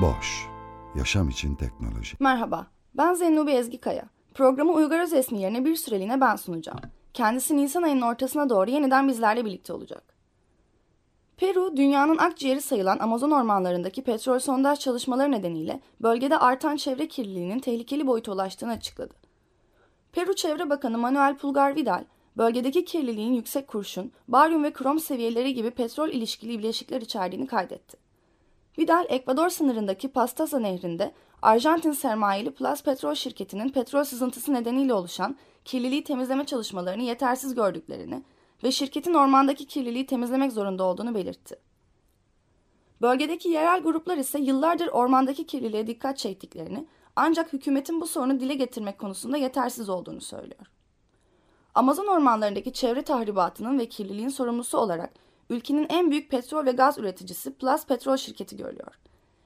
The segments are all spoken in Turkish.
Boş, yaşam için teknoloji. Merhaba, ben Zennubi Ezgikaya. Programı Uygar Özesmi yerine bir süreliğine ben sunacağım. Kendisi Nisan ayının ortasına doğru yeniden bizlerle birlikte olacak. Peru, dünyanın akciğeri sayılan Amazon ormanlarındaki petrol sondaj çalışmaları nedeniyle bölgede artan çevre kirliliğinin tehlikeli boyuta ulaştığını açıkladı. Peru Çevre Bakanı Manuel Pulgar Vidal, bölgedeki kirliliğin yüksek kurşun, baryum ve krom seviyeleri gibi petrol ilişkili bileşikler içerdiğini kaydetti. Vidal, Ekvador sınırındaki Pastaza nehrinde Arjantin sermayeli Plus Petrol şirketinin petrol sızıntısı nedeniyle oluşan kirliliği temizleme çalışmalarını yetersiz gördüklerini ve şirketin ormandaki kirliliği temizlemek zorunda olduğunu belirtti. Bölgedeki yerel gruplar ise yıllardır ormandaki kirliliğe dikkat çektiklerini ancak hükümetin bu sorunu dile getirmek konusunda yetersiz olduğunu söylüyor. Amazon ormanlarındaki çevre tahribatının ve kirliliğin sorumlusu olarak ülkenin en büyük petrol ve gaz üreticisi Plus Petrol şirketi görülüyor.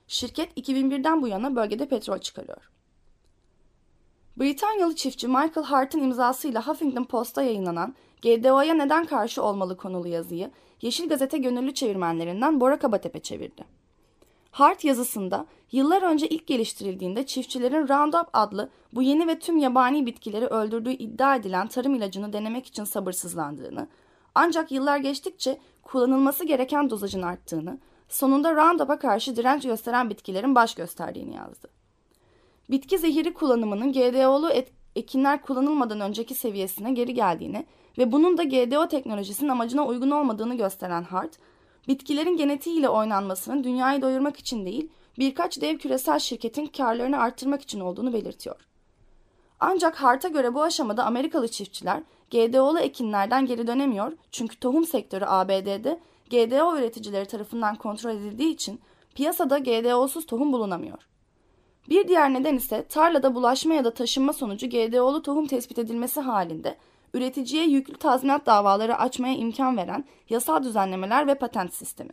Şirket 2001'den bu yana bölgede petrol çıkarıyor. Britanyalı çiftçi Michael Hart'ın imzasıyla Huffington Post'ta yayınlanan GDO'ya neden karşı olmalı konulu yazıyı Yeşil Gazete gönüllü çevirmenlerinden Bora Kabatepe çevirdi. Hart yazısında yıllar önce ilk geliştirildiğinde çiftçilerin Roundup adlı bu yeni ve tüm yabani bitkileri öldürdüğü iddia edilen tarım ilacını denemek için sabırsızlandığını, ancak yıllar geçtikçe kullanılması gereken dozajın arttığını, sonunda Roundup'a karşı direnç gösteren bitkilerin baş gösterdiğini yazdı. Bitki zehiri kullanımının GDO'lu ekinler kullanılmadan önceki seviyesine geri geldiğini ve bunun da GDO teknolojisinin amacına uygun olmadığını gösteren Hart, bitkilerin genetiğiyle oynanmasının dünyayı doyurmak için değil, birkaç dev küresel şirketin karlarını arttırmak için olduğunu belirtiyor. Ancak Hart'a göre bu aşamada Amerikalı çiftçiler GDO'lu ekinlerden geri dönemiyor çünkü tohum sektörü ABD'de GDO üreticileri tarafından kontrol edildiği için piyasada GDO'suz tohum bulunamıyor. Bir diğer neden ise tarlada bulaşma ya da taşınma sonucu GDO'lu tohum tespit edilmesi halinde üreticiye yüklü tazminat davaları açmaya imkan veren yasal düzenlemeler ve patent sistemi.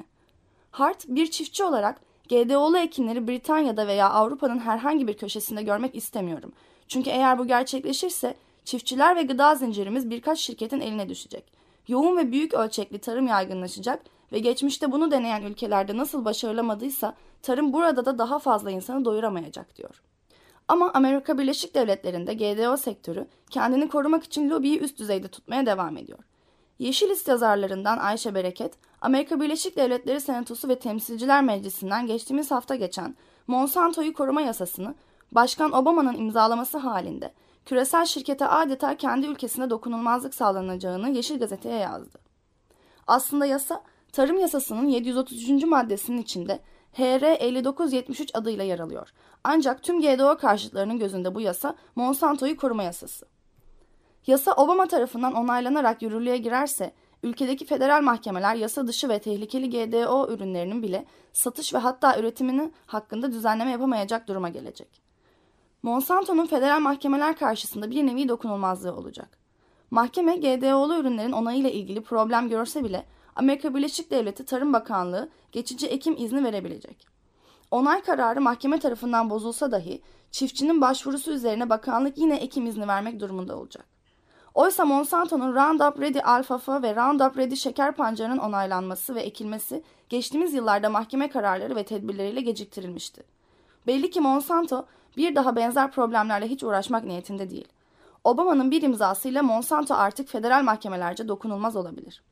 Hart bir çiftçi olarak GDO'lu ekinleri Britanya'da veya Avrupa'nın herhangi bir köşesinde görmek istemiyorum. Çünkü eğer bu gerçekleşirse çiftçiler ve gıda zincirimiz birkaç şirketin eline düşecek. Yoğun ve büyük ölçekli tarım yaygınlaşacak ve geçmişte bunu deneyen ülkelerde nasıl başarılamadıysa tarım burada da daha fazla insanı doyuramayacak diyor. Ama Amerika Birleşik Devletleri'nde GDO sektörü kendini korumak için lobiyi üst düzeyde tutmaya devam ediyor. Yeşil List yazarlarından Ayşe Bereket, Amerika Birleşik Devletleri Senatosu ve Temsilciler Meclisi'nden geçtiğimiz hafta geçen Monsanto'yu koruma yasasını Başkan Obama'nın imzalaması halinde küresel şirkete adeta kendi ülkesinde dokunulmazlık sağlanacağını Yeşil Gazete'ye yazdı. Aslında yasa, tarım yasasının 733. maddesinin içinde HR 5973 adıyla yer alıyor. Ancak tüm GDO karşıtlarının gözünde bu yasa Monsanto'yu koruma yasası. Yasa Obama tarafından onaylanarak yürürlüğe girerse ülkedeki federal mahkemeler yasa dışı ve tehlikeli GDO ürünlerinin bile satış ve hatta üretimini hakkında düzenleme yapamayacak duruma gelecek. Monsanto'nun federal mahkemeler karşısında bir nevi dokunulmazlığı olacak. Mahkeme GDO'lu ürünlerin onayıyla ilgili problem görse bile Amerika Birleşik Devleti Tarım Bakanlığı geçici ekim izni verebilecek. Onay kararı mahkeme tarafından bozulsa dahi çiftçinin başvurusu üzerine bakanlık yine ekim izni vermek durumunda olacak. Oysa Monsanto'nun Roundup Ready alfafa ve Roundup Ready şeker pancarının onaylanması ve ekilmesi geçtiğimiz yıllarda mahkeme kararları ve tedbirleriyle geciktirilmişti. Belli ki Monsanto bir daha benzer problemlerle hiç uğraşmak niyetinde değil. Obama'nın bir imzasıyla Monsanto artık federal mahkemelerce dokunulmaz olabilir.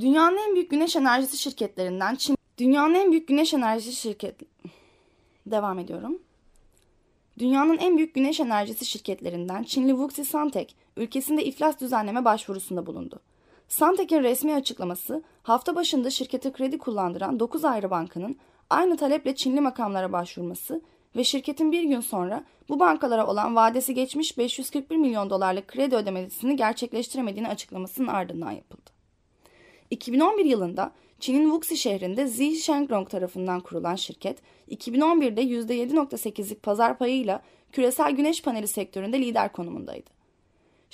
Dünyanın en büyük güneş enerjisi şirketlerinden Çin Dünyanın en büyük güneş enerjisi şirket devam ediyorum. Dünyanın en büyük güneş enerjisi şirketlerinden Çinli Wuxi Santek ülkesinde iflas düzenleme başvurusunda bulundu. Santek'in resmi açıklaması hafta başında şirkete kredi kullandıran 9 ayrı bankanın aynı taleple Çinli makamlara başvurması ve şirketin bir gün sonra bu bankalara olan vadesi geçmiş 541 milyon dolarlık kredi ödemesini gerçekleştiremediğini açıklamasının ardından yapıldı. 2011 yılında Çin'in Wuxi şehrinde Zi Shengrong tarafından kurulan şirket, 2011'de %7.8'lik pazar payıyla küresel güneş paneli sektöründe lider konumundaydı.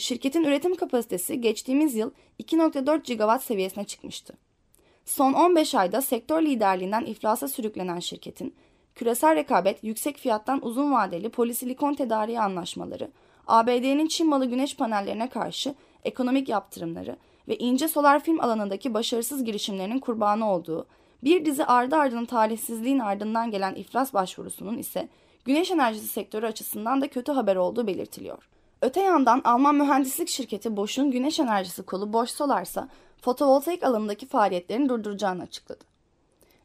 Şirketin üretim kapasitesi geçtiğimiz yıl 2.4 gigawatt seviyesine çıkmıştı. Son 15 ayda sektör liderliğinden iflasa sürüklenen şirketin, küresel rekabet, yüksek fiyattan uzun vadeli polisilikon tedariği anlaşmaları, ABD'nin Çin malı güneş panellerine karşı ekonomik yaptırımları ve ince solar film alanındaki başarısız girişimlerinin kurbanı olduğu, bir dizi ardı ardının talihsizliğin ardından gelen iflas başvurusunun ise güneş enerjisi sektörü açısından da kötü haber olduğu belirtiliyor. Öte yandan Alman mühendislik şirketi Bosch'un güneş enerjisi kolu Bosch Solar ise fotovoltaik alanındaki faaliyetlerini durduracağını açıkladı.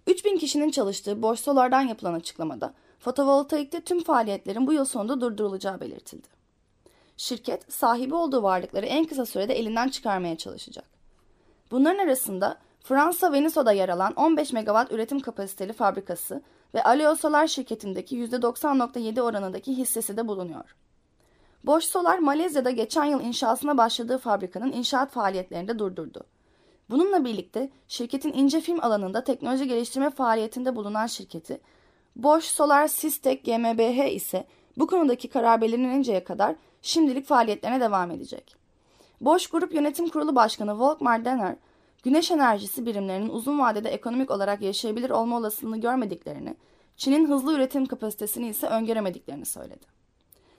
3000 kişinin çalıştığı Bosch Solar'dan yapılan açıklamada fotovoltaikte tüm faaliyetlerin bu yıl sonunda durdurulacağı belirtildi. Şirket sahibi olduğu varlıkları en kısa sürede elinden çıkarmaya çalışacak. Bunların arasında Fransa Veniso'da yer alan 15 megawatt üretim kapasiteli fabrikası ve Aleo Solar şirketindeki %90.7 oranındaki hissesi de bulunuyor. Bosch Solar Malezya'da geçen yıl inşasına başladığı fabrikanın inşaat faaliyetlerini de durdurdu. Bununla birlikte şirketin ince film alanında teknoloji geliştirme faaliyetinde bulunan şirketi Bosch Solar Sistek GmbH ise bu konudaki karar belirleninceye kadar şimdilik faaliyetlerine devam edecek. Bosch Grup Yönetim Kurulu Başkanı Volkmar Denner, güneş enerjisi birimlerinin uzun vadede ekonomik olarak yaşayabilir olma olasılığını görmediklerini, Çin'in hızlı üretim kapasitesini ise öngöremediklerini söyledi.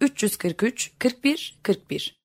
343 41 41